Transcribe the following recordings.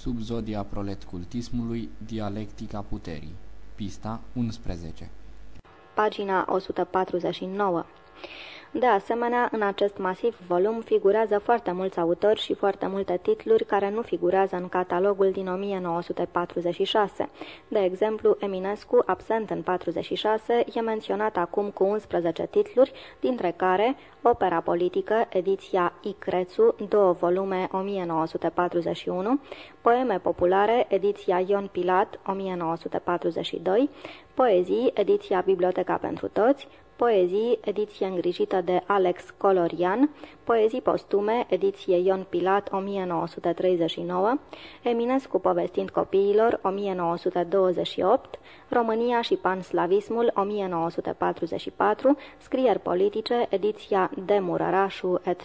Subzodia proletcultismului, dialectica puterii. Pista 11 Pagina 149 de asemenea, în acest masiv volum figurează foarte mulți autori și foarte multe titluri care nu figurează în catalogul din 1946. De exemplu, Eminescu, absent în 46, e menționat acum cu 11 titluri, dintre care Opera politică, ediția I. Crețu, două volume 1941, Poeme populare, ediția Ion Pilat, 1942, Poezii, ediția Biblioteca pentru Toți, Poezii, ediție îngrijită de Alex Colorian, Poezii postume, ediție Ion Pilat, 1939, Eminescu povestind copiilor, 1928, România și panslavismul, 1944, Scrieri politice, ediția de Murărașu, etc.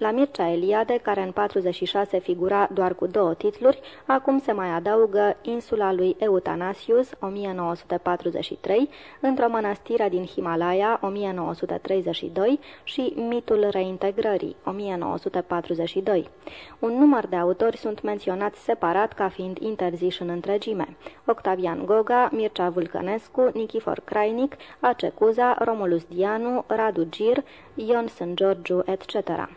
La Mircea Eliade, care în 46 figura doar cu două titluri, acum se mai adaugă Insula lui Eutanasius, 1943, într-o mănăstire din Himalaya, 1932 și Mitul reintegrării, 1942. Un număr de autori sunt menționați separat ca fiind interziși în întregime. Octavian Goga, Mircea Vulcănescu, Nichifor Crainic, Acecuza, Romulus Dianu, Radu Gir, Ion S. Georgiu, etc.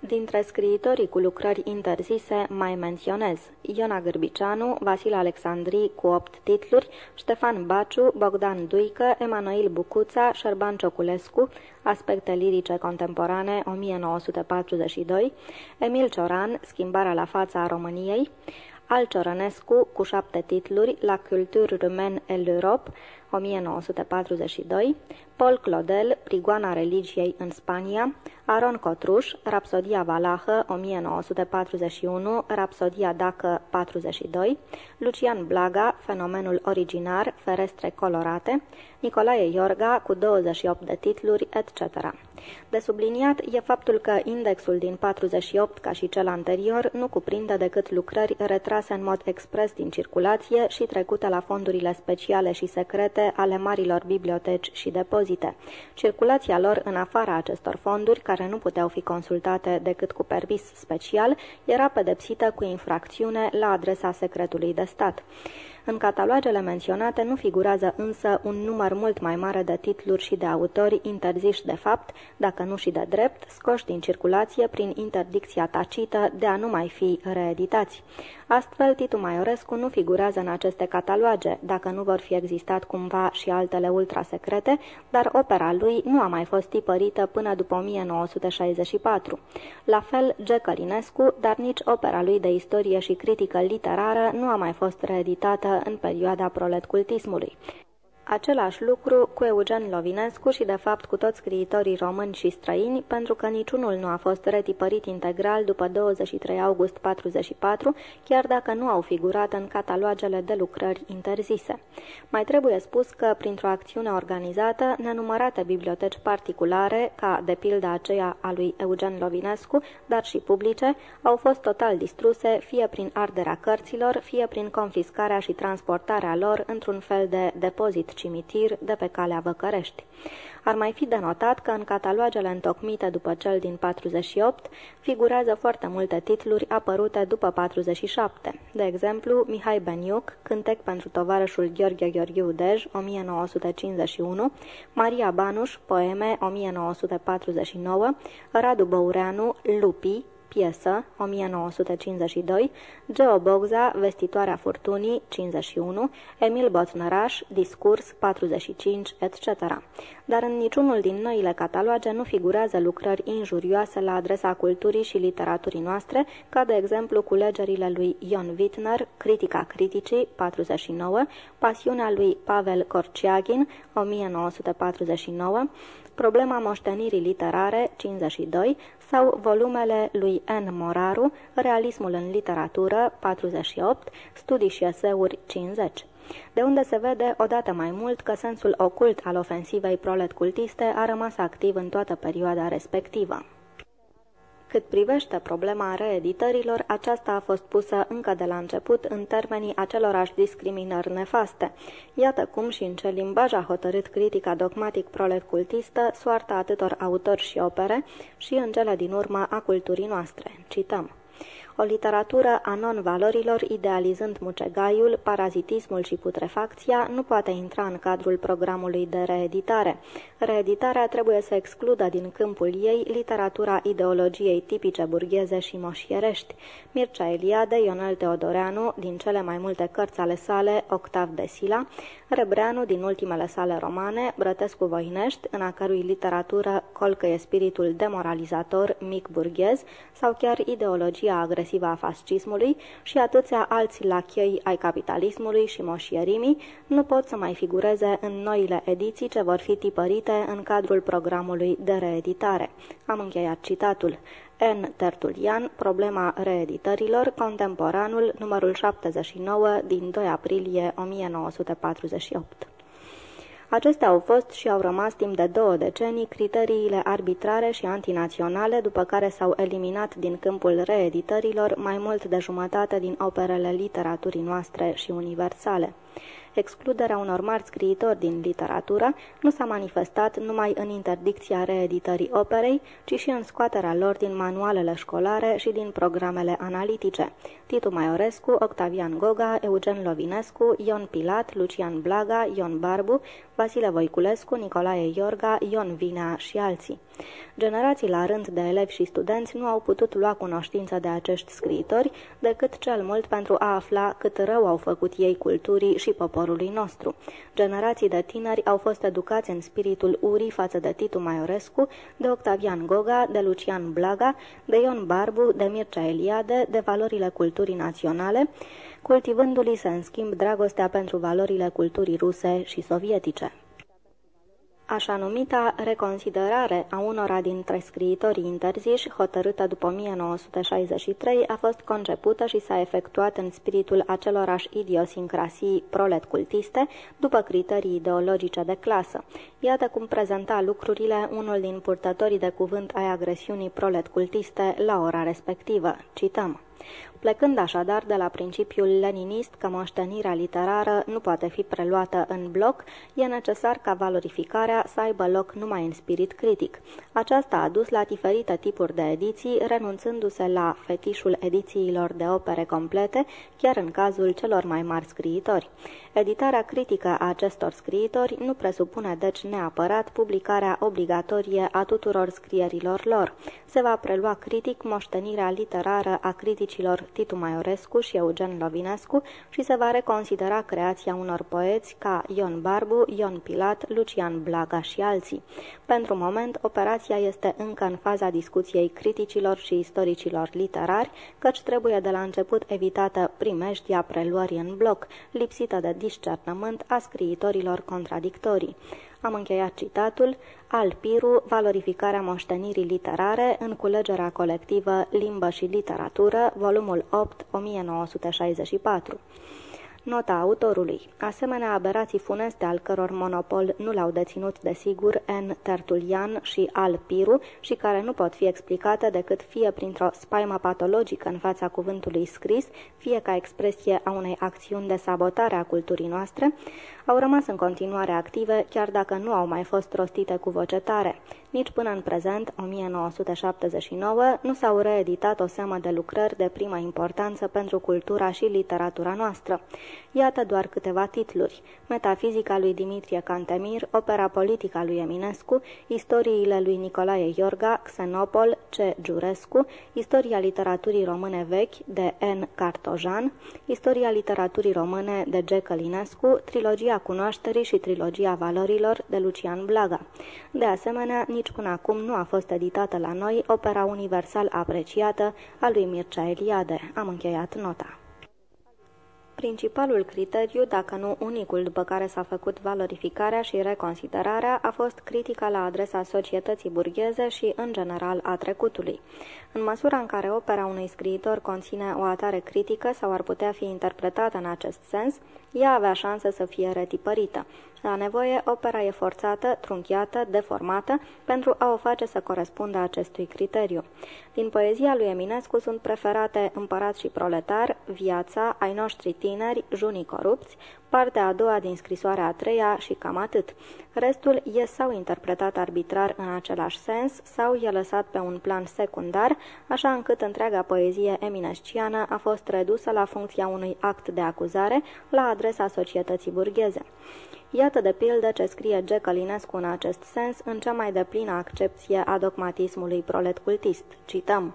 Dintre scriitorii cu lucrări interzise mai menționez Iona Gârbicianu, Vasile Alexandri cu opt titluri, Ștefan Baciu, Bogdan Duică, Emanuel Bucuța, Șerban Cioculescu, Aspecte lirice contemporane 1942, Emil Cioran, Schimbarea la fața a României, Al Ciorănescu cu șapte titluri, La Culture Rumen et l'Europe, 1942, Paul Claudel, Prigoana religiei în Spania, Aron Cotruș, Rapsodia Valahă, 1941, Rapsodia Dacă, 42, Lucian Blaga, Fenomenul originar, Ferestre colorate, Nicolae Iorga, cu 28 de titluri, etc. De subliniat e faptul că indexul din 48, ca și cel anterior, nu cuprinde decât lucrări retrase în mod expres din circulație și trecute la fondurile speciale și secrete ale marilor biblioteci și depozite. Circulația lor în afara acestor fonduri, care nu puteau fi consultate decât cu permis special, era pedepsită cu infracțiune la adresa secretului de stat. În catalogele menționate nu figurează însă un număr mult mai mare de titluri și de autori interziși de fapt, dacă nu și de drept, scoși din circulație prin interdicția tacită de a nu mai fi reeditați. Astfel, Titu Maiorescu nu figurează în aceste cataloage, dacă nu vor fi existat cumva și altele ultrasecrete, dar opera lui nu a mai fost tipărită până după 1964. La fel, G. Călinescu, dar nici opera lui de istorie și critică literară nu a mai fost reeditată în perioada proletcultismului. Același lucru cu Eugen Lovinescu și, de fapt, cu toți scriitorii români și străini, pentru că niciunul nu a fost retipărit integral după 23 august 44, chiar dacă nu au figurat în catalogele de lucrări interzise. Mai trebuie spus că, printr-o acțiune organizată, nenumărate biblioteci particulare, ca de pildă aceea a lui Eugen Lovinescu, dar și publice, au fost total distruse, fie prin arderea cărților, fie prin confiscarea și transportarea lor într-un fel de depozit cimitir de pe calea Văcărești. Ar mai fi denotat că în catalogele întocmite după cel din 48 figurează foarte multe titluri apărute după 47. De exemplu, Mihai Beniuc, Cântec pentru tovarășul Gheorghe Gheorghiu Dej, 1951, Maria Banuș, Poeme, 1949, Radu Băureanu, Lupi, piesă, 1952, Geo Bogza, Vestitoarea furtunii, 51, Emil Botnăraș, Discurs, 45, etc. Dar în niciunul din noile cataloage nu figurează lucrări injurioase la adresa culturii și literaturii noastre, ca de exemplu culegerile lui Ion Wittner, Critica criticii, 49, Pasiunea lui Pavel Korciagin, 1949, Problema moștenirii literare, 52, sau volumele lui N. Moraru, Realismul în literatură, 48, Studii și eseuri, 50 de unde se vede odată mai mult că sensul ocult al ofensivei prolet-cultiste a rămas activ în toată perioada respectivă. Cât privește problema reeditărilor, aceasta a fost pusă încă de la început în termenii acelorași discriminări nefaste. Iată cum și în ce limbaj a hotărât critica dogmatic prolet-cultistă soarta atâtor autori și opere și în cele din urmă a culturii noastre. Cităm. O literatură a non-valorilor, idealizând mucegaiul, parazitismul și putrefacția, nu poate intra în cadrul programului de reeditare. Reeditarea trebuie să excludă din câmpul ei literatura ideologiei tipice burgheze și moșierești. Mircea Eliade, Ionel Teodoreanu, din cele mai multe cărți ale sale, Octav de Sila, Rebreanu din ultimele sale romane, Brătescu Voinești, în a cărui literatură colcăie spiritul demoralizator mic burghez sau chiar ideologia agresivă a fascismului și atâția alți lachei ai capitalismului și moșierimii nu pot să mai figureze în noile ediții ce vor fi tipărite în cadrul programului de reeditare. Am încheiat citatul. N. Tertulian, Problema reeditărilor, Contemporanul, numărul 79, din 2 aprilie 1948. Acestea au fost și au rămas timp de două decenii criteriile arbitrare și antinaționale, după care s-au eliminat din câmpul reeditărilor mai mult de jumătate din operele literaturii noastre și universale excluderea unor marți scriitori din literatură nu s-a manifestat numai în interdicția reeditării operei, ci și în scoaterea lor din manualele școlare și din programele analitice. Titu Maiorescu, Octavian Goga, Eugen Lovinescu, Ion Pilat, Lucian Blaga, Ion Barbu, Vasile Voiculescu, Nicolae Iorga, Ion Vinea și alții. Generații la rând de elevi și studenți nu au putut lua cunoștință de acești scriitori decât cel mult pentru a afla cât rău au făcut ei culturii și poporului nostru. Generații de tineri au fost educați în spiritul urii față de Titu Maiorescu, de Octavian Goga, de Lucian Blaga, de Ion Barbu, de Mircea Eliade, de valorile culturii naționale, cultivându-li se în schimb dragostea pentru valorile culturii ruse și sovietice. Așa numita reconsiderare a unora dintre scriitorii interziși, hotărâtă după 1963, a fost concepută și s-a efectuat în spiritul acelorași idiosincrasii prolet-cultiste, după criterii ideologice de clasă. Iată cum prezenta lucrurile unul din purtătorii de cuvânt ai agresiunii prolet-cultiste la ora respectivă. Cităm. Plecând așadar de la principiul leninist că moștenirea literară nu poate fi preluată în bloc, e necesar ca valorificarea să aibă loc numai în spirit critic. Aceasta a dus la diferite tipuri de ediții, renunțându-se la fetișul edițiilor de opere complete, chiar în cazul celor mai mari scriitori. Editarea critică a acestor scriitori nu presupune deci neapărat publicarea obligatorie a tuturor scrierilor lor. Se va prelua critic moștenirea literară a criticilor Titu Maiorescu și Eugen Lovinescu și se va reconsidera creația unor poeți ca Ion Barbu, Ion Pilat, Lucian Blaga și alții. Pentru moment, operația este încă în faza discuției criticilor și istoricilor literari, căci trebuie de la început evitată primejdia preluării în bloc, lipsită de discernământ a scriitorilor contradictorii. Am încheiat citatul Alpiru, valorificarea moștenirii literare în culegerea colectivă Limbă și Literatură, volumul 8, 1964. Nota autorului. Asemenea aberații funeste al căror monopol nu l-au deținut de sigur N. Tertulian și Al Piru și care nu pot fi explicate decât fie printr-o spaimă patologică în fața cuvântului scris, fie ca expresie a unei acțiuni de sabotare a culturii noastre, au rămas în continuare active, chiar dacă nu au mai fost rostite cu voce tare. Nici până în prezent, 1979, nu s-au reeditat o seamă de lucrări de primă importanță pentru cultura și literatura noastră. Iată doar câteva titluri. Metafizica lui Dimitrie Cantemir, opera politică a lui Eminescu, istoriile lui Nicolae Iorga, Xenopol, C. Giurescu, istoria literaturii române vechi de N. Cartojan, istoria literaturii române de G. Călinescu, trilogia cunoașterii și trilogia valorilor de Lucian Blaga. De asemenea, nici până acum nu a fost editată la noi opera universal apreciată a lui Mircea Eliade. Am încheiat nota. Principalul criteriu, dacă nu unicul după care s-a făcut valorificarea și reconsiderarea, a fost critica la adresa societății burgheze și, în general, a trecutului. În măsura în care opera unui scriitor conține o atare critică sau ar putea fi interpretată în acest sens, ea avea șanse să fie retipărită. La nevoie, opera e forțată, trunchiată, deformată, pentru a o face să corespundă acestui criteriu. Din poezia lui Eminescu sunt preferate Împărat și proletar, Viața, Ai noștri timp, tineri, junii corupți, partea a doua din scrisoarea a treia și cam atât. Restul e sau interpretat arbitrar în același sens, sau e lăsat pe un plan secundar, așa încât întreaga poezie eminesciană a fost redusă la funcția unui act de acuzare la adresa societății burgheze. Iată de pildă ce scrie G. Călinescu în acest sens în cea mai deplină accepție a dogmatismului prolet cultist. Cităm.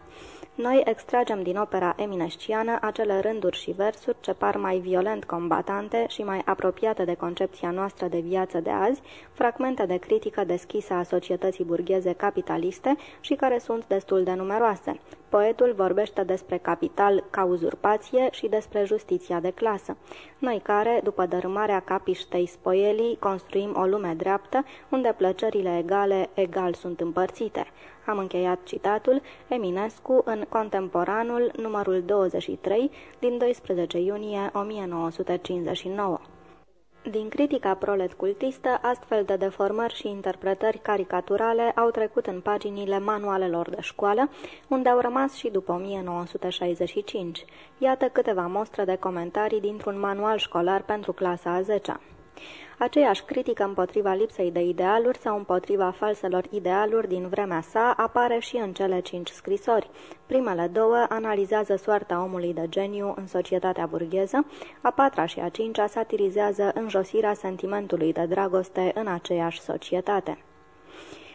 Noi extragem din opera eminesciană acele rânduri și versuri ce par mai violent combatante și mai apropiate de concepția noastră de viață de azi, fragmente de critică deschisă a societății burgheze capitaliste și care sunt destul de numeroase. Poetul vorbește despre capital ca uzurpație și despre justiția de clasă. Noi care, după dărâmarea capiștei spoielii, construim o lume dreaptă, unde plăcerile egale egal sunt împărțite. Am încheiat citatul Eminescu în Contemporanul numărul 23 din 12 iunie 1959. Din critica prolet cultistă, astfel de deformări și interpretări caricaturale au trecut în paginile manualelor de școală, unde au rămas și după 1965. Iată câteva mostre de comentarii dintr-un manual școlar pentru clasa a 10 -a. Aceeași critică împotriva lipsei de idealuri sau împotriva falselor idealuri din vremea sa apare și în cele cinci scrisori. Primele două analizează soarta omului de geniu în societatea burgheză, a patra și a cincea satirizează înjosirea sentimentului de dragoste în aceeași societate.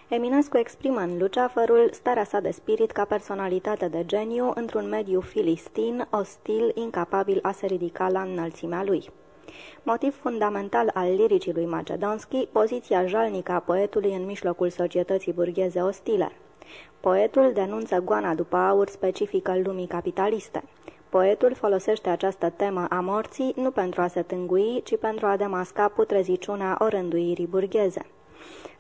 Eminescu exprimă în Luceafărul starea sa de spirit ca personalitate de geniu într-un mediu filistin, ostil, incapabil a se ridica la înălțimea lui. Motiv fundamental al liricii lui Macedonski, poziția jalnică a poetului în mijlocul societății burgheze ostile. Poetul denunță goana după aur specifică lumii capitaliste. Poetul folosește această temă a morții nu pentru a se tângui, ci pentru a demasca putreziciunea orânduirii burgheze.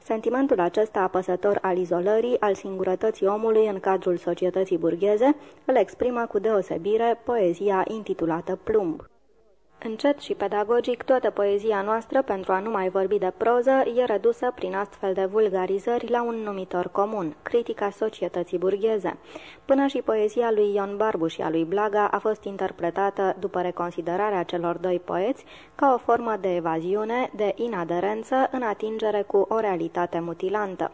Sentimentul acesta apăsător al izolării, al singurătății omului în cadrul societății burgheze, îl exprimă cu deosebire poezia intitulată Plumb. Încet și pedagogic, toată poezia noastră, pentru a nu mai vorbi de proză, e redusă prin astfel de vulgarizări la un numitor comun, critica societății burgheze. Până și poezia lui Ion Barbu și a lui Blaga a fost interpretată, după reconsiderarea celor doi poeți, ca o formă de evaziune, de inaderență în atingere cu o realitate mutilantă.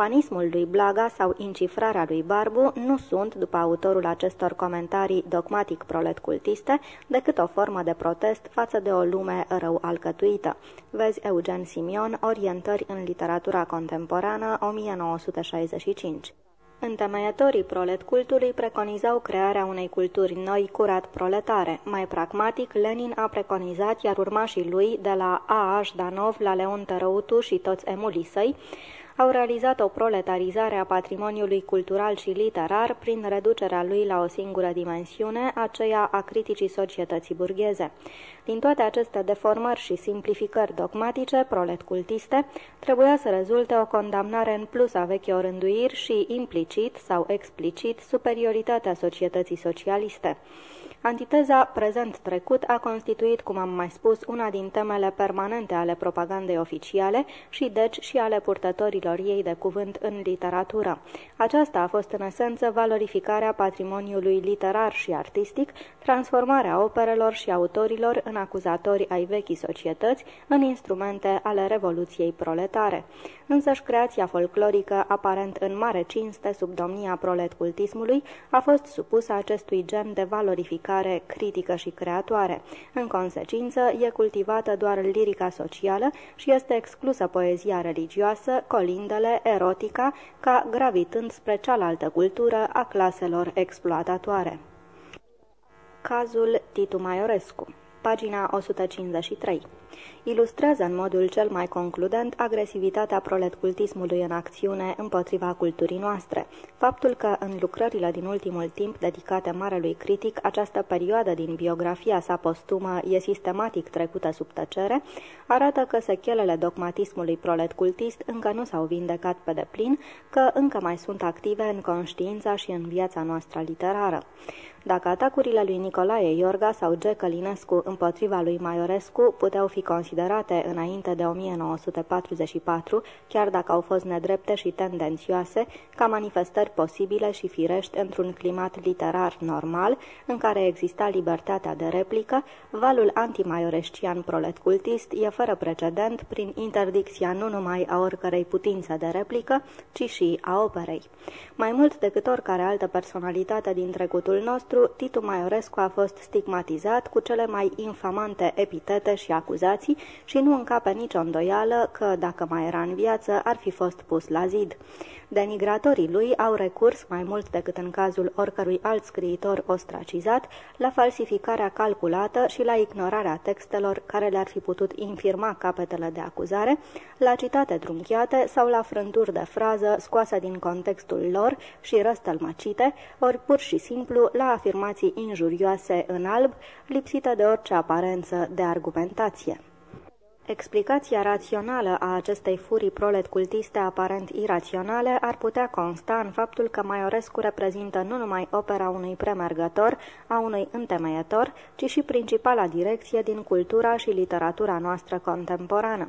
Panismul lui Blaga sau incifrarea lui Barbu nu sunt, după autorul acestor comentarii dogmatic prolet-cultiste, decât o formă de protest față de o lume rău alcătuită. Vezi Eugen Simion, Orientări în literatura contemporană, 1965. Întemeietorii prolet cultului preconizau crearea unei culturi noi curat proletare. Mai pragmatic, Lenin a preconizat, iar urmașii lui, de la A. H. Danov la Leon Tărăutu și toți emulii săi, au realizat o proletarizare a patrimoniului cultural și literar prin reducerea lui la o singură dimensiune, aceea a criticii societății burgheze. Din toate aceste deformări și simplificări dogmatice, prolet-cultiste, trebuia să rezulte o condamnare în plus a vechilor rânduiri și, implicit sau explicit, superioritatea societății socialiste. Antiteza prezent-trecut a constituit, cum am mai spus, una din temele permanente ale propagandei oficiale și deci și ale purtătorilor ei de cuvânt în literatură. Aceasta a fost în esență valorificarea patrimoniului literar și artistic, transformarea operelor și autorilor în acuzatori ai vechii societăți, în instrumente ale revoluției proletare. Însăși creația folclorică, aparent în mare cinste sub domnia prolet-cultismului, a fost supusă acestui gen de valorificare mișcare critică și creatoare. În consecință, e cultivată doar lirica socială și este exclusă poezia religioasă, colindele, erotica, ca gravitând spre cealaltă cultură a claselor exploatatoare. Cazul Titu Maiorescu Pagina 153 ilustrează în modul cel mai concludent agresivitatea proletcultismului în acțiune împotriva culturii noastre. Faptul că în lucrările din ultimul timp dedicate marelui critic, această perioadă din biografia sa postumă e sistematic trecută sub tăcere, arată că sechelele dogmatismului proletcultist încă nu s-au vindecat pe deplin, că încă mai sunt active în conștiința și în viața noastră literară. Dacă atacurile lui Nicolae Iorga sau G. Călinescu împotriva lui Maiorescu puteau fi considerate înainte de 1944, chiar dacă au fost nedrepte și tendențioase, ca manifestări posibile și firești într-un climat literar normal, în care exista libertatea de replică, valul antimaiorescian prolet cultist e fără precedent prin interdicția nu numai a oricărei putințe de replică, ci și a operei. Mai mult decât oricare altă personalitate din trecutul nostru, Titu Maiorescu a fost stigmatizat cu cele mai infamante epitete și acuzații și nu încape nicio îndoială că, dacă mai era în viață, ar fi fost pus la zid. Denigratorii lui au recurs, mai mult decât în cazul oricărui alt scriitor ostracizat, la falsificarea calculată și la ignorarea textelor care le-ar fi putut infirma capetele de acuzare, la citate trunchiate sau la frânturi de frază scoase din contextul lor și răstălmăcite, ori pur și simplu la afirmații injurioase în alb, lipsite de orice aparență de argumentație. Explicația rațională a acestei furii prolet cultiste aparent iraționale ar putea consta în faptul că Maiorescu reprezintă nu numai opera unui premergător, a unui întemeietor, ci și principala direcție din cultura și literatura noastră contemporană.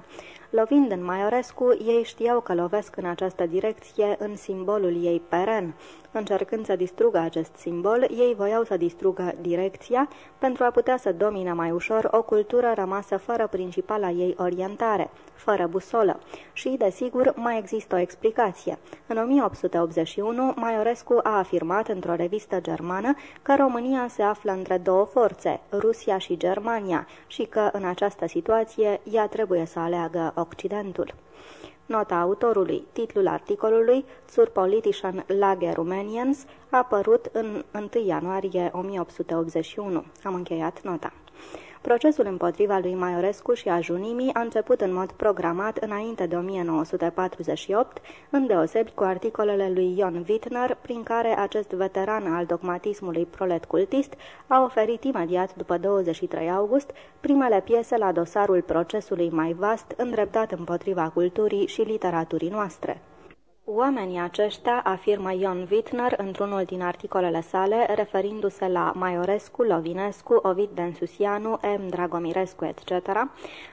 Lovind în Maiorescu, ei știau că lovesc în această direcție în simbolul ei peren. Încercând să distrugă acest simbol, ei voiau să distrugă direcția pentru a putea să domină mai ușor o cultură rămasă fără principala ei orientare, fără busolă. Și, desigur, mai există o explicație. În 1881, Maiorescu a afirmat într-o revistă germană că România se află între două forțe, Rusia și Germania, și că, în această situație, ea trebuie să aleagă Occidentul. Nota autorului. Titlul articolului Zur politischen Lage Rumäniens a apărut în 1 ianuarie 1881. Am încheiat nota. Procesul împotriva lui Maiorescu și a Junimii a început în mod programat înainte de 1948, îndeosebi cu articolele lui Ion Wittner, prin care acest veteran al dogmatismului prolet cultist a oferit imediat după 23 august primele piese la dosarul procesului mai vast îndreptat împotriva culturii și literaturii noastre. Oamenii aceștia, afirmă Ion Wittner într-unul din articolele sale, referindu-se la Maiorescu, Lovinescu, Ovid Densusianu, M. Dragomirescu, etc.,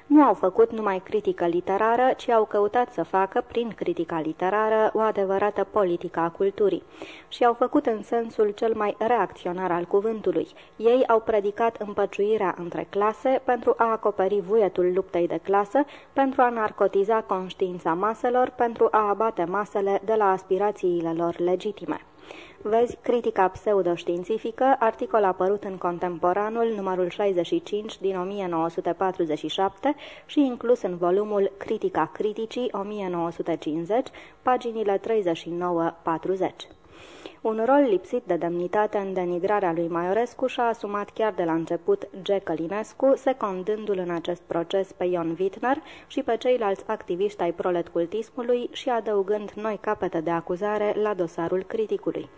nu au făcut numai critică literară, ci au căutat să facă, prin critica literară, o adevărată politică a culturii. Și au făcut în sensul cel mai reacționar al cuvântului. Ei au predicat împăciuirea între clase pentru a acoperi vuietul luptei de clasă, pentru a narcotiza conștiința maselor, pentru a abate masele de la aspirațiile lor legitime. Vezi Critica pseudoștiințifică, articol apărut în Contemporanul numărul 65 din 1947 și inclus în volumul Critica criticii 1950, paginile 39-40. Un rol lipsit de demnitate în denigrarea lui Maiorescu și-a asumat chiar de la început G. Călinescu, secondându-l în acest proces pe Ion Wittner și pe ceilalți activiști ai proletcultismului și adăugând noi capete de acuzare la dosarul criticului.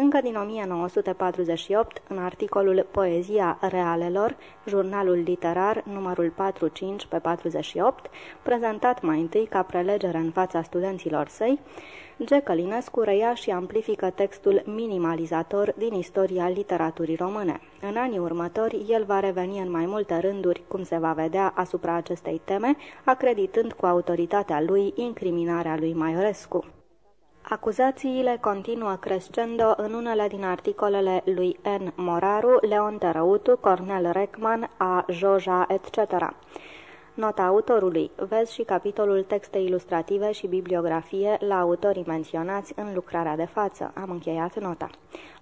Încă din 1948, în articolul Poezia realelor, jurnalul literar numărul 45 pe 48, prezentat mai întâi ca prelegere în fața studenților săi, G. Călinescu reia și amplifică textul minimalizator din istoria literaturii române. În anii următori, el va reveni în mai multe rânduri, cum se va vedea, asupra acestei teme, acreditând cu autoritatea lui incriminarea lui Maiorescu. Acuzațiile continuă crescendo în unele din articolele lui N. Moraru, Leon Terăutu, Cornel Reckman, A. Joja, etc. Nota autorului. Vezi și capitolul texte ilustrative și bibliografie la autorii menționați în lucrarea de față. Am încheiat nota.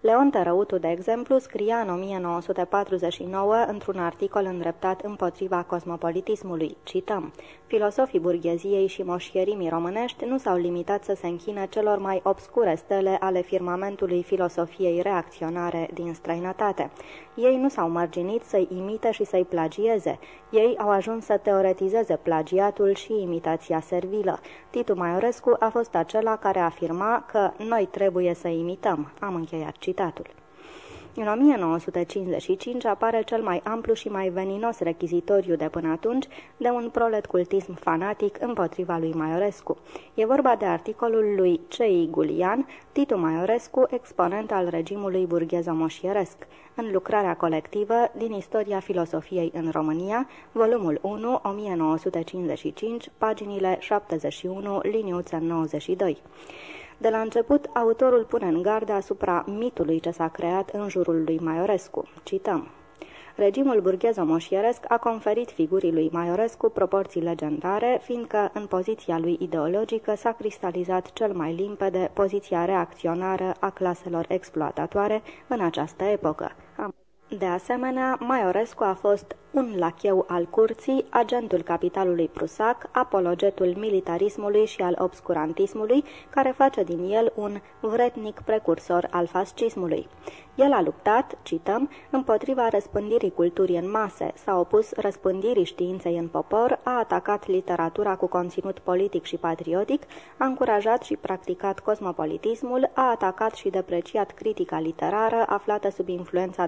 Leon Tărăutu, de exemplu, scria în 1949 într-un articol îndreptat împotriva cosmopolitismului. Cităm. Filosofii burgheziei și moșierimii românești nu s-au limitat să se închine celor mai obscure stele ale firmamentului filosofiei reacționare din străinătate. Ei nu s-au mărginit să-i imite și să-i plagieze. Ei au ajuns să teoretizeze plagiatul și imitația servilă. Titu Maiorescu a fost acela care afirma că noi trebuie să imităm. Am încheiat citatul. În 1955 apare cel mai amplu și mai veninos rechizitoriu de până atunci de un proletcultism fanatic împotriva lui Maiorescu. E vorba de articolul lui C.I. Gulian, Titu Maiorescu, exponent al regimului burghezo-moșieresc, în lucrarea colectivă din Istoria filosofiei în România, volumul 1, 1955, paginile 71, liniuță 92. De la început, autorul pune în gardă asupra mitului ce s-a creat în jurul lui Maiorescu. Cităm. Regimul burghezo-moșieresc a conferit figurii lui Maiorescu proporții legendare, fiindcă în poziția lui ideologică s-a cristalizat cel mai limpede poziția reacționară a claselor exploatatoare în această epocă. De asemenea, Maiorescu a fost un lacheu al curții, agentul capitalului prusac, apologetul militarismului și al obscurantismului, care face din el un vretnic precursor al fascismului. El a luptat, cităm, împotriva răspândirii culturii în mase, s-a opus răspândirii științei în popor, a atacat literatura cu conținut politic și patriotic, a încurajat și practicat cosmopolitismul, a atacat și depreciat critica literară aflată sub influența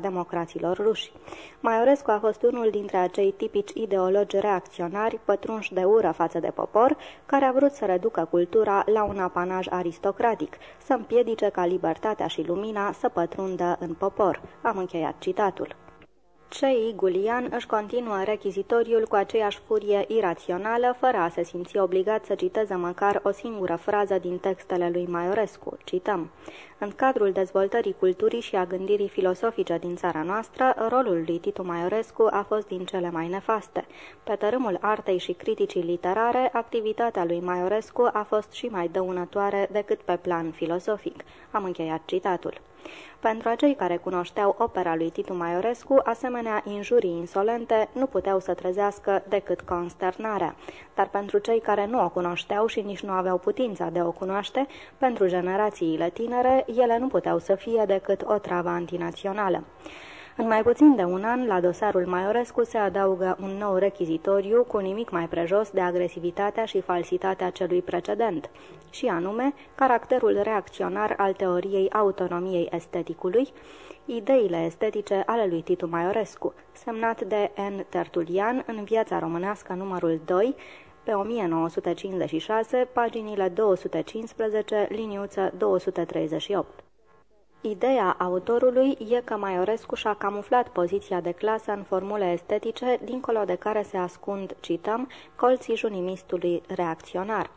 democraților ruși. Maiorescu a fost unul dintre acei tipici ideologi reacționari pătrunși de ură față de popor, care a vrut să reducă cultura la un apanaj aristocratic, să împiedice ca libertatea și lumina să pătrundă în popor. Am încheiat citatul. Cei Gulian își continuă rechizitoriul cu aceeași furie irațională, fără a se simți obligat să citeze măcar o singură frază din textele lui Maiorescu. Cităm. În cadrul dezvoltării culturii și a gândirii filosofice din țara noastră, rolul lui Titu Maiorescu a fost din cele mai nefaste. Pe tărâmul artei și criticii literare, activitatea lui Maiorescu a fost și mai dăunătoare decât pe plan filosofic. Am încheiat citatul. Pentru acei care cunoșteau opera lui Titu Maiorescu, asemenea injurii insolente nu puteau să trezească decât consternarea. Dar pentru cei care nu o cunoșteau și nici nu aveau putința de o cunoaște, pentru generațiile tinere, ele nu puteau să fie decât o travă antinațională. În mai puțin de un an, la dosarul Maiorescu se adaugă un nou rechizitoriu cu nimic mai prejos de agresivitatea și falsitatea celui precedent, și anume caracterul reacționar al teoriei autonomiei esteticului, ideile estetice ale lui Titu Maiorescu, semnat de N. Tertulian în Viața românească numărul 2, pe 1956, paginile 215, liniuță 238. Ideea autorului e că Maiorescu și-a camuflat poziția de clasă în formule estetice, dincolo de care se ascund, cităm, colții junimistului reacționar.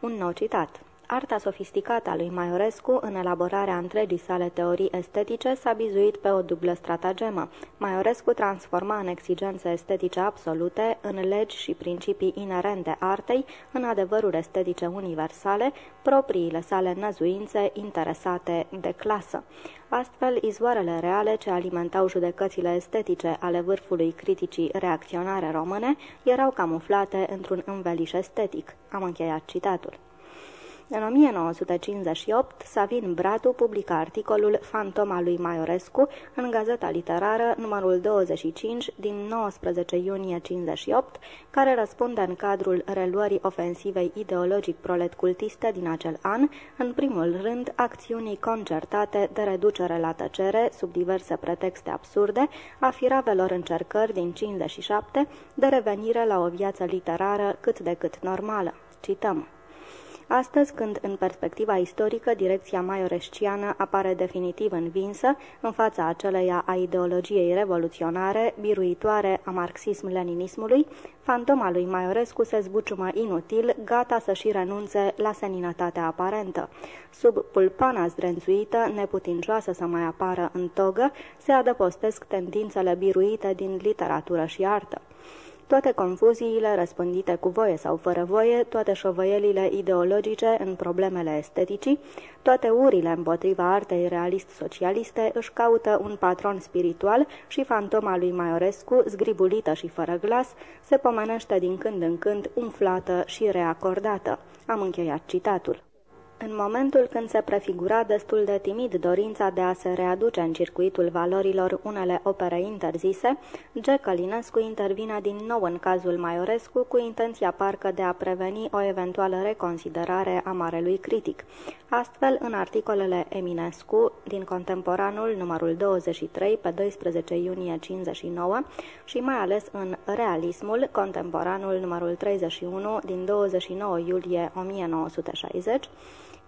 Un nou citat. Arta sofisticată a lui Maiorescu în elaborarea întregii sale teorii estetice s-a bizuit pe o dublă stratagemă. Maiorescu transforma în exigențe estetice absolute, în legi și principii inerente artei, în adevăruri estetice universale, propriile sale năzuințe interesate de clasă. Astfel, izvoarele reale ce alimentau judecățile estetice ale vârfului criticii reacționare române erau camuflate într-un înveliș estetic. Am încheiat citatul. În 1958, Savin Bratu publică articolul Fantoma lui Maiorescu în Gazeta Literară numărul 25 din 19 iunie 58, care răspunde în cadrul reluării ofensivei ideologic-prolet-cultiste din acel an, în primul rând acțiunii concertate de reducere la tăcere, sub diverse pretexte absurde, a firavelor încercări din 57 de revenire la o viață literară cât de cât normală. Cităm. Astăzi, când în perspectiva istorică direcția maioresciană apare definitiv învinsă în fața aceleia a ideologiei revoluționare, biruitoare a marxism-leninismului, fantoma lui Maiorescu se zbuciumă inutil, gata să și renunțe la seninătatea aparentă. Sub pulpana zdrențuită, neputincioasă să mai apară în togă, se adăpostesc tendințele biruite din literatură și artă toate confuziile răspândite cu voie sau fără voie, toate șovăielile ideologice în problemele esteticii, toate urile împotriva artei realist-socialiste își caută un patron spiritual și fantoma lui Maiorescu, zgribulită și fără glas, se pomenește din când în când umflată și reacordată. Am încheiat citatul. În momentul când se prefigura destul de timid dorința de a se readuce în circuitul valorilor unele opere interzise, G. Călinescu intervine din nou în cazul Maiorescu cu intenția parcă de a preveni o eventuală reconsiderare a marelui critic. Astfel, în articolele Eminescu din Contemporanul numărul 23 pe 12 iunie 59 și mai ales în Realismul, Contemporanul numărul 31 din 29 iulie 1960,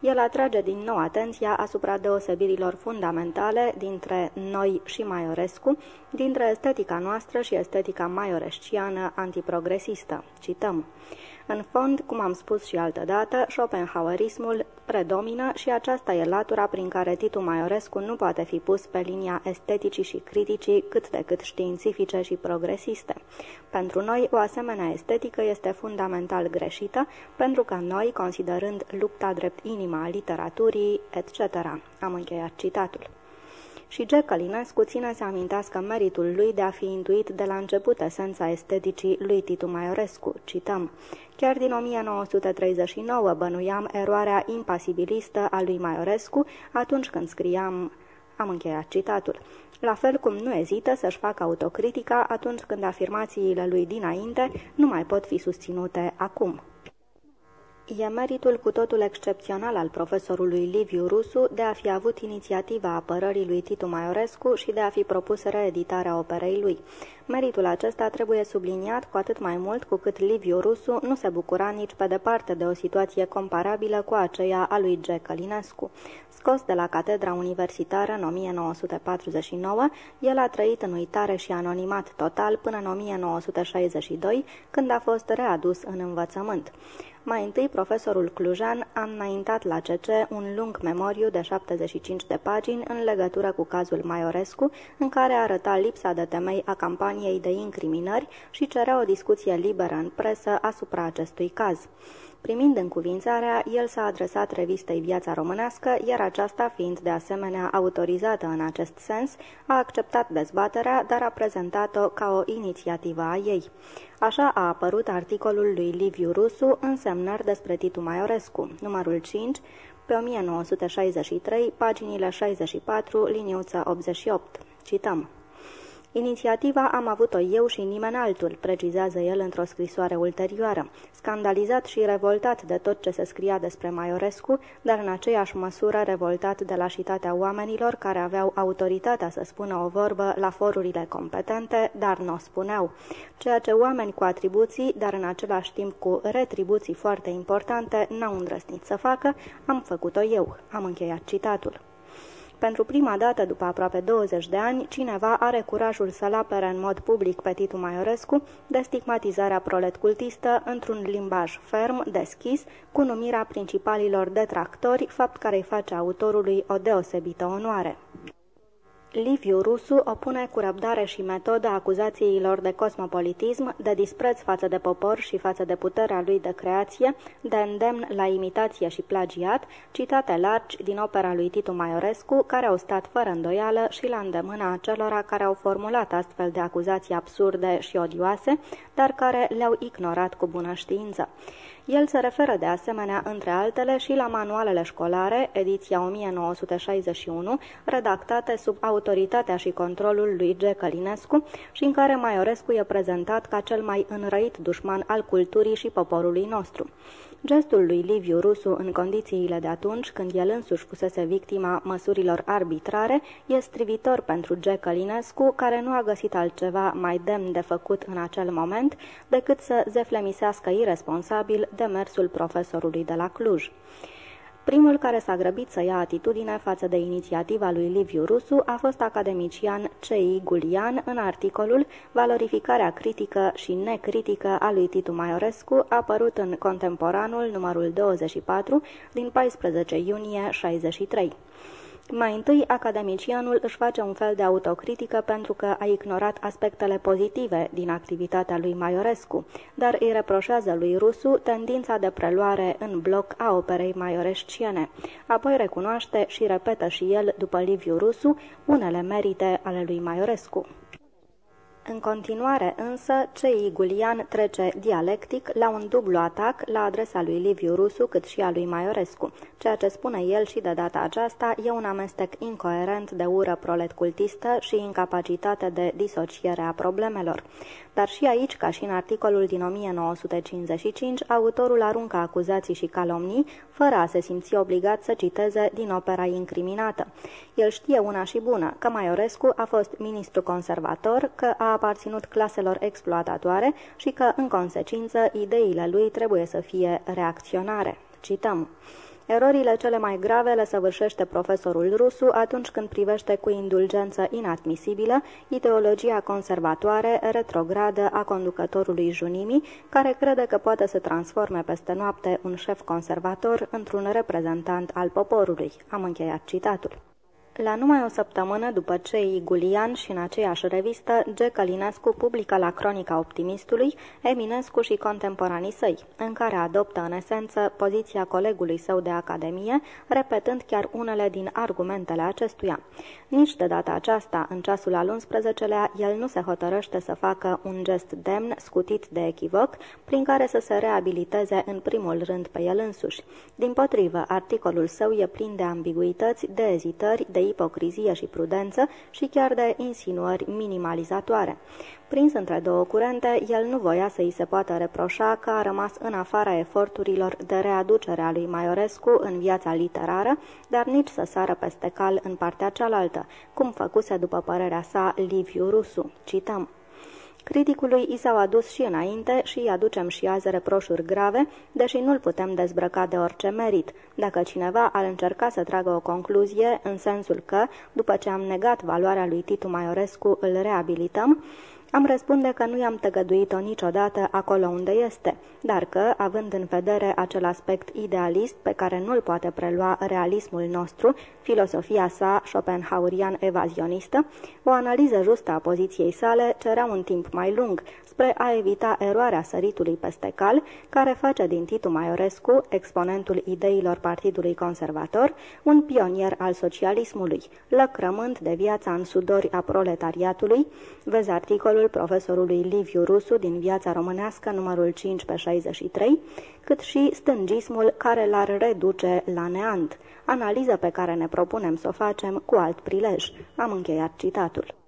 el atrage din nou atenția asupra deosebirilor fundamentale dintre noi și Maiorescu, dintre estetica noastră și estetica maioresciană antiprogresistă. Cităm. În fond, cum am spus și altădată, Schopenhauerismul predomină și aceasta e latura prin care Titu Maiorescu nu poate fi pus pe linia esteticii și criticii cât de cât științifice și progresiste. Pentru noi, o asemenea estetică este fundamental greșită, pentru că noi, considerând lupta drept inima a literaturii, etc. Am încheiat citatul și Jack Călinescu ține să amintească meritul lui de a fi intuit de la început esența esteticii lui Titu Maiorescu. Cităm, Chiar din 1939 bănuiam eroarea impasibilistă a lui Maiorescu atunci când scriam... Am încheiat citatul. La fel cum nu ezită să-și facă autocritica atunci când afirmațiile lui dinainte nu mai pot fi susținute acum. E meritul cu totul excepțional al profesorului Liviu Rusu de a fi avut inițiativa apărării lui Titu Maiorescu și de a fi propus reeditarea operei lui. Meritul acesta trebuie subliniat cu atât mai mult cu cât Liviu Rusu nu se bucura nici pe departe de o situație comparabilă cu aceea a lui G. Călinescu. Scos de la catedra universitară în 1949, el a trăit în uitare și anonimat total până în 1962, când a fost readus în învățământ. Mai întâi, profesorul Clujan a înaintat la CC un lung memoriu de 75 de pagini în legătură cu cazul Maiorescu, în care arăta lipsa de temei a campaniei de incriminări și cerea o discuție liberă în presă asupra acestui caz. Primind încuvințarea, el s-a adresat revistei Viața Românească, iar aceasta, fiind de asemenea autorizată în acest sens, a acceptat dezbaterea, dar a prezentat-o ca o inițiativă a ei. Așa a apărut articolul lui Liviu Rusu, Însemnări despre Titu Maiorescu, numărul 5, pe 1963, paginile 64, liniuță 88. Cităm. Inițiativa am avut-o eu și nimeni altul, precizează el într-o scrisoare ulterioară. Scandalizat și revoltat de tot ce se scria despre Maiorescu, dar în aceeași măsură revoltat de lașitatea oamenilor care aveau autoritatea să spună o vorbă la forurile competente, dar nu o spuneau. Ceea ce oameni cu atribuții, dar în același timp cu retribuții foarte importante, n-au îndrăsnit să facă, am făcut-o eu. Am încheiat citatul. Pentru prima dată după aproape 20 de ani, cineva are curajul să-l apere în mod public pe Titu Maiorescu de stigmatizarea proletcultistă într-un limbaj ferm, deschis, cu numirea principalilor detractori, fapt care îi face autorului o deosebită onoare. Liviu Rusu opune cu răbdare și metodă acuzațiilor de cosmopolitism, de dispreț față de popor și față de puterea lui de creație, de îndemn la imitație și plagiat, citate largi din opera lui Titu Maiorescu, care au stat fără îndoială și la îndemâna acelora care au formulat astfel de acuzații absurde și odioase, dar care le-au ignorat cu bună știință. El se referă de asemenea, între altele, și la manualele școlare, ediția 1961, redactate sub autoritatea și controlul lui G. Călinescu și în care Maiorescu e prezentat ca cel mai înrăit dușman al culturii și poporului nostru. Gestul lui Liviu Rusu în condițiile de atunci, când el însuși fusese victima măsurilor arbitrare, e strivitor pentru G. Călinescu, care nu a găsit altceva mai demn de făcut în acel moment decât să zeflemisească irresponsabil demersul profesorului de la Cluj. Primul care s-a grăbit să ia atitudine față de inițiativa lui Liviu Rusu a fost academician C.I. Gulian în articolul Valorificarea critică și necritică a lui Titu Maiorescu, apărut în Contemporanul numărul 24 din 14 iunie 63. Mai întâi, academicianul își face un fel de autocritică pentru că a ignorat aspectele pozitive din activitatea lui Maiorescu, dar îi reproșează lui Rusu tendința de preluare în bloc a operei maioresciene. Apoi recunoaște și repetă și el, după Liviu Rusu, unele merite ale lui Maiorescu. În continuare însă, cei Gulian trece dialectic la un dublu atac la adresa lui Liviu Rusu cât și a lui Maiorescu. Ceea ce spune el și de data aceasta e un amestec incoerent de ură proletcultistă și incapacitate de disociere a problemelor. Dar și aici, ca și în articolul din 1955, autorul aruncă acuzații și calomnii, fără a se simți obligat să citeze din opera incriminată. El știe una și bună, că Maiorescu a fost ministru conservator, că a aparținut claselor exploatatoare și că, în consecință, ideile lui trebuie să fie reacționare. Cităm. Erorile cele mai grave le săvârșește profesorul rusu atunci când privește cu indulgență inadmisibilă ideologia conservatoare, retrogradă a conducătorului Junimi, care crede că poate să transforme peste noapte un șef conservator într-un reprezentant al poporului. Am încheiat citatul. La numai o săptămână după ce Igulian și în aceeași revistă, G. Călinescu publică la Cronica Optimistului Eminescu și contemporanii săi, în care adoptă în esență poziția colegului său de academie, repetând chiar unele din argumentele acestuia. Nici de data aceasta, în ceasul al 11-lea, el nu se hotărăște să facă un gest demn, scutit de echivoc, prin care să se reabiliteze în primul rând pe el însuși. Din potrivă, articolul său e plin de ambiguități, de ezitări, de ipocrizie și prudență și chiar de insinuări minimalizatoare. Prins între două curente, el nu voia să îi se poată reproșa că a rămas în afara eforturilor de readucere a lui Maiorescu în viața literară, dar nici să sară peste cal în partea cealaltă, cum făcuse după părerea sa Liviu Rusu. Cităm. Criticului i s-au adus și înainte și îi aducem și azi reproșuri grave, deși nu-l putem dezbrăca de orice merit. Dacă cineva ar încerca să tragă o concluzie în sensul că, după ce am negat valoarea lui Titu Maiorescu, îl reabilităm, am răspunde că nu i-am tăgăduit-o niciodată acolo unde este, dar că, având în vedere acel aspect idealist pe care nu-l poate prelua realismul nostru, filosofia sa Schopenhauerian evazionistă, o analiză justă a poziției sale cerea un timp mai lung, spre a evita eroarea săritului peste cal, care face din Titu Maiorescu, exponentul ideilor Partidului Conservator, un pionier al socialismului, lăcrămând de viața în sudori a proletariatului, vezi articolul profesorului Liviu Rusu din Viața Românească, numărul 5 pe 63, cât și stângismul care l-ar reduce la neant, analiză pe care ne propunem să o facem cu alt prilej. Am încheiat citatul.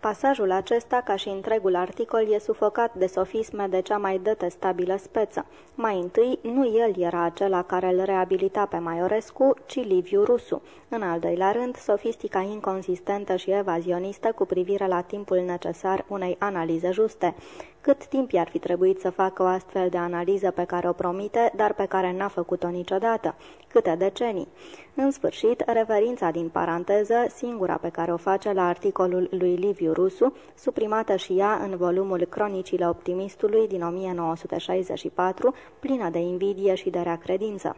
Pasajul acesta, ca și întregul articol, e sufocat de sofisme de cea mai detestabilă speță. Mai întâi, nu el era acela care îl reabilita pe Maiorescu, ci Liviu Rusu. În al doilea rând, sofistica inconsistentă și evazionistă cu privire la timpul necesar unei analize juste. Cât timp i-ar fi trebuit să facă o astfel de analiză pe care o promite, dar pe care n-a făcut-o niciodată? Câte decenii? În sfârșit, referința din paranteză, singura pe care o face la articolul lui Liviu Rusu, suprimată și ea în volumul Cronicile Optimistului din 1964, plină de invidie și de rea credință.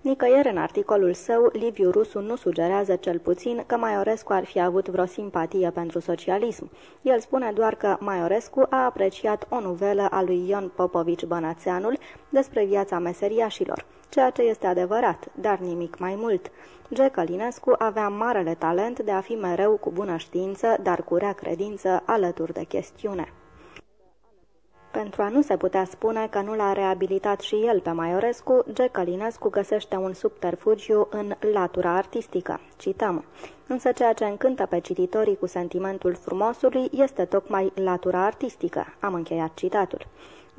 Nicăieri în articolul său, Liviu Rusu nu sugerează cel puțin că Maiorescu ar fi avut vreo simpatie pentru socialism. El spune doar că Maiorescu a apreciat o nuvelă a lui Ion Popovici Bănățeanul despre viața meseriașilor, ceea ce este adevărat, dar nimic mai mult. G. Călinescu avea marele talent de a fi mereu cu bună știință, dar cu rea credință alături de chestiune. Pentru a nu se putea spune că nu l-a reabilitat și el pe Maiorescu, G. Călinescu găsește un subterfugiu în latura artistică. Cităm. Însă ceea ce încântă pe cititorii cu sentimentul frumosului este tocmai latura artistică. Am încheiat citatul.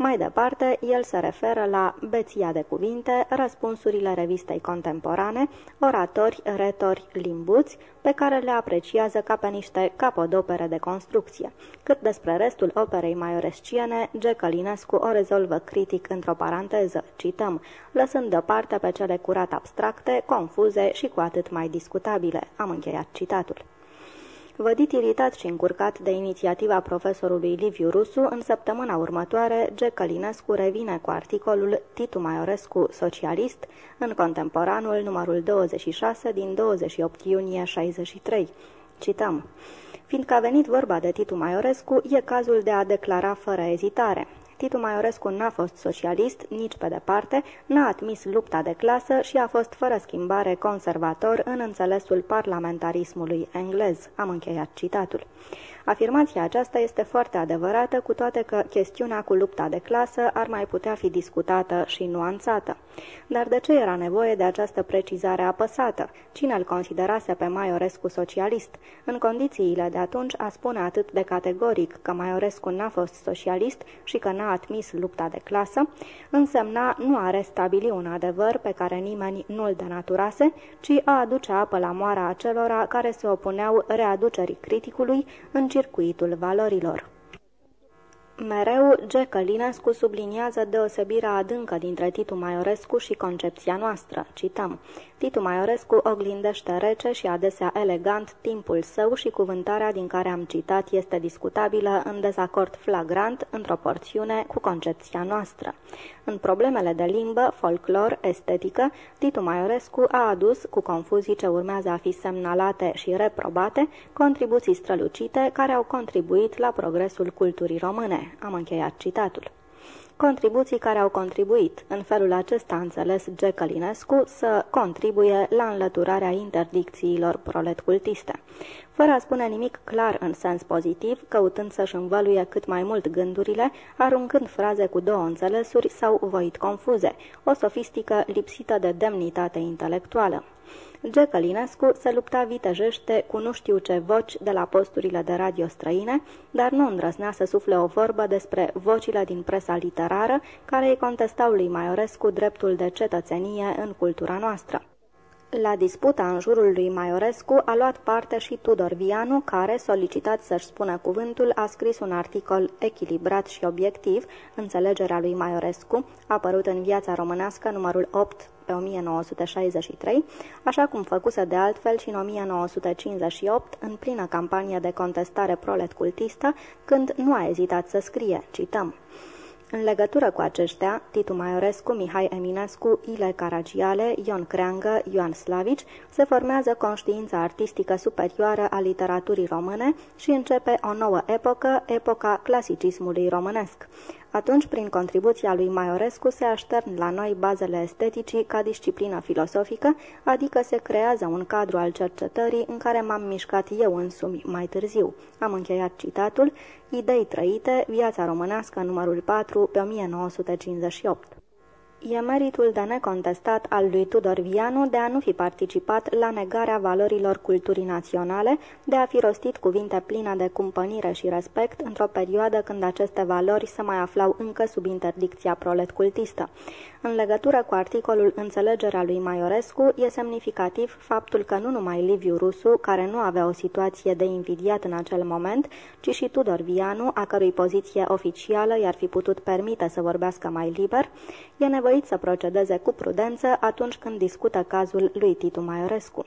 Mai departe, el se referă la beția de cuvinte, răspunsurile revistei contemporane, oratori, retori, limbuți, pe care le apreciază ca pe niște capodopere de construcție. Cât despre restul operei maioresciene, G. Călinescu o rezolvă critic într-o paranteză, cităm, lăsând deoparte pe cele curat abstracte, confuze și cu atât mai discutabile. Am încheiat citatul. Vădit iritat și încurcat de inițiativa profesorului Liviu Rusu, în săptămâna următoare, G. Călinescu revine cu articolul Titu Maiorescu, socialist, în contemporanul numărul 26 din 28 iunie 63. Cităm. Fiindcă a venit vorba de Titu Maiorescu, e cazul de a declara fără ezitare. Titu Maiorescu n-a fost socialist, nici pe departe, n-a admis lupta de clasă și a fost fără schimbare conservator în înțelesul parlamentarismului englez. Am încheiat citatul. Afirmația aceasta este foarte adevărată, cu toate că chestiunea cu lupta de clasă ar mai putea fi discutată și nuanțată. Dar de ce era nevoie de această precizare apăsată? Cine îl considerase pe Maiorescu socialist? În condițiile de atunci, a spune atât de categoric că Maiorescu n-a fost socialist și că n-a admis lupta de clasă, însemna nu a restabili un adevăr pe care nimeni nu-l denaturase, ci a aduce apă la moara acelora care se opuneau readucerii criticului în circuitul valorilor. Mereu, G. Călinescu subliniază deosebirea adâncă dintre Titu Maiorescu și concepția noastră. Cităm. Titu Maiorescu oglindește rece și adesea elegant timpul său și cuvântarea din care am citat este discutabilă în dezacord flagrant, într-o porțiune, cu concepția noastră. În problemele de limbă, folclor, estetică, Titu Maiorescu a adus, cu confuzii ce urmează a fi semnalate și reprobate, contribuții strălucite care au contribuit la progresul culturii române. Am încheiat citatul contribuții care au contribuit, în felul acesta înțeles G. Călinescu, să contribuie la înlăturarea interdicțiilor proletcultiste. Fără a spune nimic clar în sens pozitiv, căutând să-și învăluie cât mai mult gândurile, aruncând fraze cu două înțelesuri sau voit confuze, o sofistică lipsită de demnitate intelectuală. G. Călinescu se lupta vitejește cu nu știu ce voci de la posturile de radio străine, dar nu îndrăznea să sufle o vorbă despre vocile din presa literară care îi contestau lui Maiorescu dreptul de cetățenie în cultura noastră. La disputa în jurul lui Maiorescu a luat parte și Tudor Vianu, care, solicitat să-și spună cuvântul, a scris un articol echilibrat și obiectiv, Înțelegerea lui Maiorescu, apărut în Viața Românească, numărul 8 pe 1963, așa cum făcuse de altfel și în 1958, în plină campanie de contestare prolet-cultistă, când nu a ezitat să scrie, cităm, în legătură cu aceștia, Titu Maiorescu, Mihai Eminescu, Ile Caragiale, Ion Creangă, Ioan Slavici, se formează conștiința artistică superioară a literaturii române și începe o nouă epocă, epoca clasicismului românesc. Atunci, prin contribuția lui Maiorescu, se aștern la noi bazele esteticii ca disciplină filosofică, adică se creează un cadru al cercetării în care m-am mișcat eu însumi mai târziu. Am încheiat citatul, Idei trăite, viața românească, numărul 4, pe 1958. E meritul de necontestat al lui Tudor Vianu de a nu fi participat la negarea valorilor culturii naționale, de a fi rostit cuvinte pline de cumpănire și respect într-o perioadă când aceste valori se mai aflau încă sub interdicția proletcultistă. În legătură cu articolul Înțelegerea lui Maiorescu, e semnificativ faptul că nu numai Liviu Rusu, care nu avea o situație de invidiat în acel moment, ci și Tudor Vianu, a cărui poziție oficială i-ar fi putut permite să vorbească mai liber, e nevoit să procedeze cu prudență atunci când discută cazul lui Titu Maiorescu.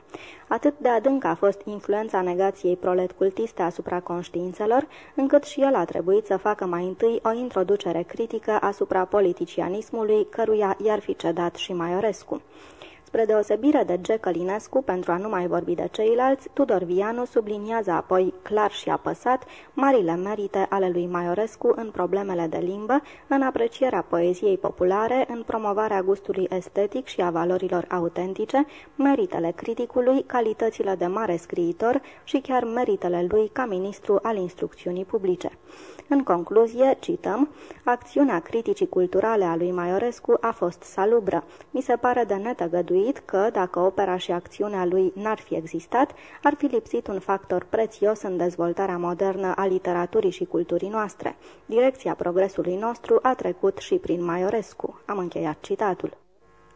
Atât de adânc a fost influența negației proletcultiste asupra conștiințelor, încât și el a trebuit să facă mai întâi o introducere critică asupra politicianismului, căruia căruia i-ar fi cedat și Maiorescu. Spre deosebire de G. Călinescu, pentru a nu mai vorbi de ceilalți, Tudor Vianu subliniază apoi clar și apăsat marile merite ale lui Maiorescu în problemele de limbă, în aprecierea poeziei populare, în promovarea gustului estetic și a valorilor autentice, meritele criticului, calitățile de mare scriitor și chiar meritele lui ca ministru al instrucțiunii publice. În concluzie, cităm, acțiunea criticii culturale a lui Maiorescu a fost salubră. Mi se pare de netăgăduit că, dacă opera și acțiunea lui n-ar fi existat, ar fi lipsit un factor prețios în dezvoltarea modernă a literaturii și culturii noastre. Direcția progresului nostru a trecut și prin Maiorescu. Am încheiat citatul.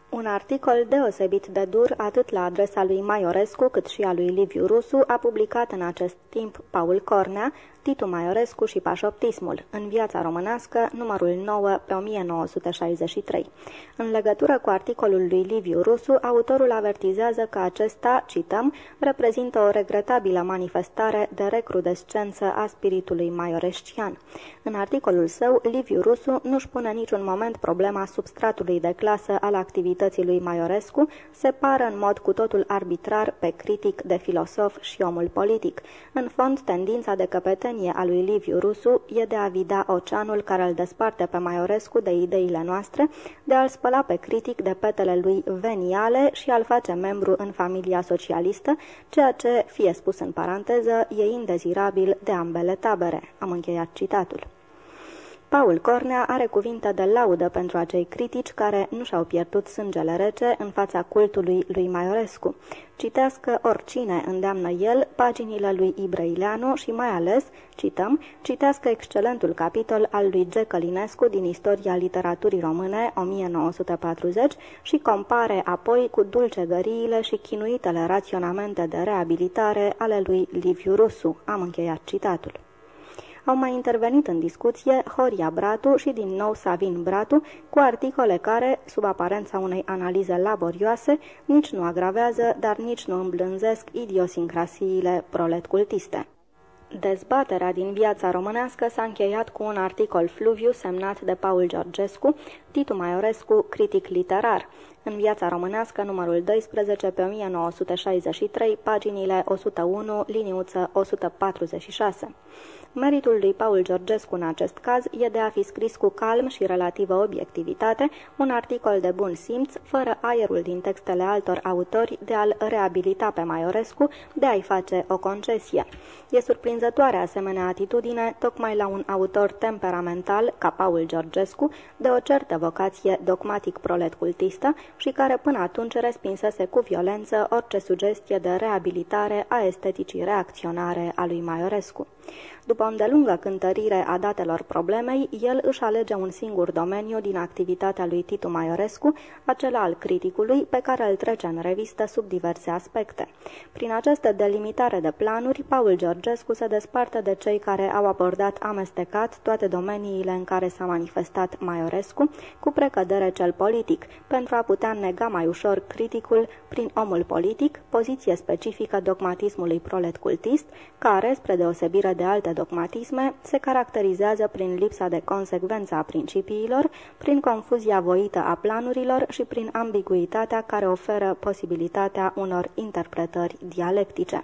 Un articol deosebit de dur atât la adresa lui Maiorescu cât și a lui Liviu Rusu a publicat în acest timp Paul Cornea, Titu Maiorescu și Pașoptismul, în viața românească, numărul 9 pe 1963. În legătură cu articolul lui Liviu Rusu, autorul avertizează că acesta, cităm, reprezintă o regretabilă manifestare de recrudescență a spiritului maiorescian. În articolul său, Liviu Rusu nu-și pune niciun moment problema substratului de clasă al activității lui Maiorescu, separă în mod cu totul arbitrar pe critic de filosof și omul politic. În fond, tendința de căpetenie mânie a lui Liviu Rusu e de a vida oceanul care îl desparte pe Maiorescu de ideile noastre, de a-l spăla pe critic de petele lui veniale și a-l face membru în familia socialistă, ceea ce, fie spus în paranteză, e indezirabil de ambele tabere. Am încheiat citatul. Paul Cornea are cuvinte de laudă pentru acei critici care nu și-au pierdut sângele rece în fața cultului lui Maiorescu. Citească oricine îndeamnă el paginile lui Ibrăileanu și mai ales, cităm, citească excelentul capitol al lui G. Călinescu din Istoria Literaturii Române 1940 și compare apoi cu dulcegăriile și chinuitele raționamente de reabilitare ale lui Liviu Rusu. Am încheiat citatul. Au mai intervenit în discuție Horia Bratu și din nou Savin Bratu cu articole care, sub aparența unei analize laborioase, nici nu agravează, dar nici nu îmblânzesc idiosincrasiile proletcultiste. Dezbaterea din viața românească s-a încheiat cu un articol fluviu semnat de Paul Georgescu, Titu Maiorescu, critic literar, în viața românească, numărul 12 pe 1963, paginile 101, liniuță 146. Meritul lui Paul Georgescu în acest caz e de a fi scris cu calm și relativă obiectivitate un articol de bun simț, fără aerul din textele altor autori de a-l reabilita pe Maiorescu, de a-i face o concesie. E surprinzătoare asemenea atitudine tocmai la un autor temperamental ca Paul Georgescu, de o certă vocație dogmatic prolet-cultistă și care până atunci respinsese cu violență orice sugestie de reabilitare a esteticii reacționare a lui Maiorescu. După o îndelungă cântărire a datelor problemei, el își alege un singur domeniu din activitatea lui Titu Maiorescu, acela al criticului, pe care îl trece în revistă sub diverse aspecte. Prin această delimitare de planuri, Paul Georgescu se desparte de cei care au abordat amestecat toate domeniile în care s-a manifestat Maiorescu, cu precădere cel politic, pentru a putea nega mai ușor criticul prin omul politic, poziție specifică dogmatismului prolet cultist, care, spre deosebire de alte dogmatisme se caracterizează prin lipsa de consecvență a principiilor, prin confuzia voită a planurilor și prin ambiguitatea care oferă posibilitatea unor interpretări dialectice.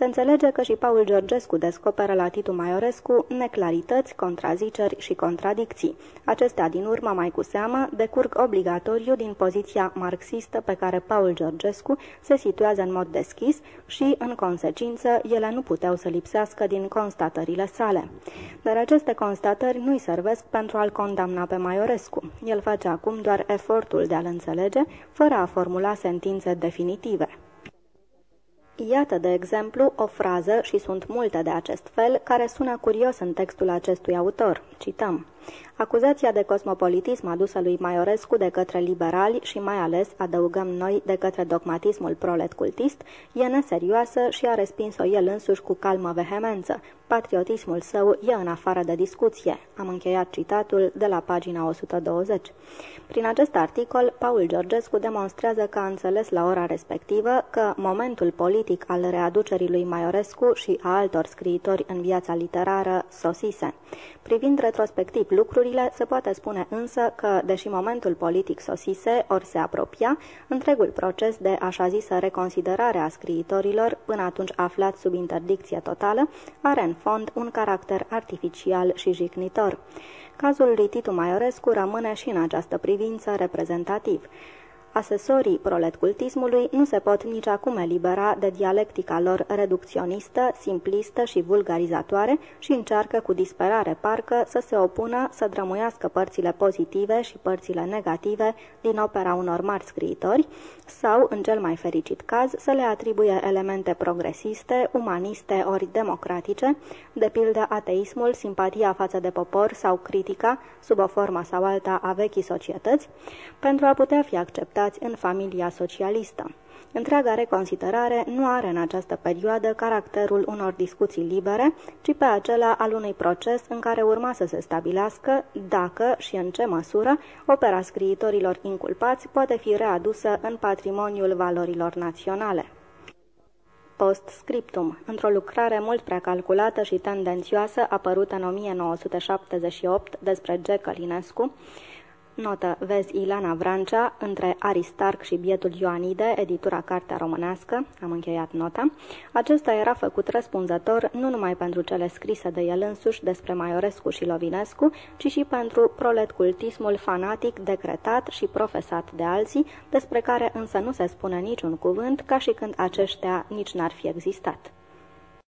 Se înțelege că și Paul Georgescu descoperă la Titu Maiorescu neclarități, contraziceri și contradicții. Acestea, din urmă, mai cu seamă, decurg obligatoriu din poziția marxistă pe care Paul Georgescu se situează în mod deschis și, în consecință, ele nu puteau să lipsească din constatările sale. Dar aceste constatări nu-i servesc pentru a-l condamna pe Maiorescu. El face acum doar efortul de a-l înțelege, fără a formula sentințe definitive. Iată, de exemplu, o frază, și sunt multe de acest fel, care sună curios în textul acestui autor. Cităm. Acuzația de cosmopolitism adusă lui Maiorescu de către liberali și mai ales, adăugăm noi, de către dogmatismul prolet cultist, e neserioasă și a respins-o el însuși cu calmă vehemență. Patriotismul său e în afară de discuție. Am încheiat citatul de la pagina 120. Prin acest articol, Paul Georgescu demonstrează că a înțeles la ora respectivă că momentul politic al readucerii lui Maiorescu și a altor scriitori în viața literară sosise. Privind retrospectiv lucrurile, se poate spune însă că, deși momentul politic sosise, ori se apropia, întregul proces de așa zisă reconsiderare a scriitorilor, până atunci aflat sub interdicție totală, are în fond un caracter artificial și jignitor. Cazul lui Titu Maiorescu rămâne și în această privință reprezentativ. Asesorii proletcultismului nu se pot nici acum elibera de dialectica lor reducționistă, simplistă și vulgarizatoare și încearcă cu disperare parcă să se opună, să drămuiască părțile pozitive și părțile negative din opera unor mari scriitori sau, în cel mai fericit caz, să le atribuie elemente progresiste, umaniste ori democratice, de pildă ateismul, simpatia față de popor sau critica, sub o formă sau alta a vechii societăți, pentru a putea fi acceptat acceptați în familia socialistă. Întreaga reconsiderare nu are în această perioadă caracterul unor discuții libere, ci pe acela al unui proces în care urma să se stabilească dacă și în ce măsură opera scriitorilor inculpați poate fi readusă în patrimoniul valorilor naționale. Post-scriptum, într-o lucrare mult prea calculată și tendențioasă apărută în 1978 despre G. Călinescu, Notă, vezi Ilana Vrancea, între Aristarc și bietul Ioanide, editura Cartea Românească, am încheiat nota. Acesta era făcut răspunzător nu numai pentru cele scrise de el însuși despre Maiorescu și Lovinescu, ci și pentru proletcultismul fanatic decretat și profesat de alții, despre care însă nu se spune niciun cuvânt, ca și când aceștia nici n-ar fi existat.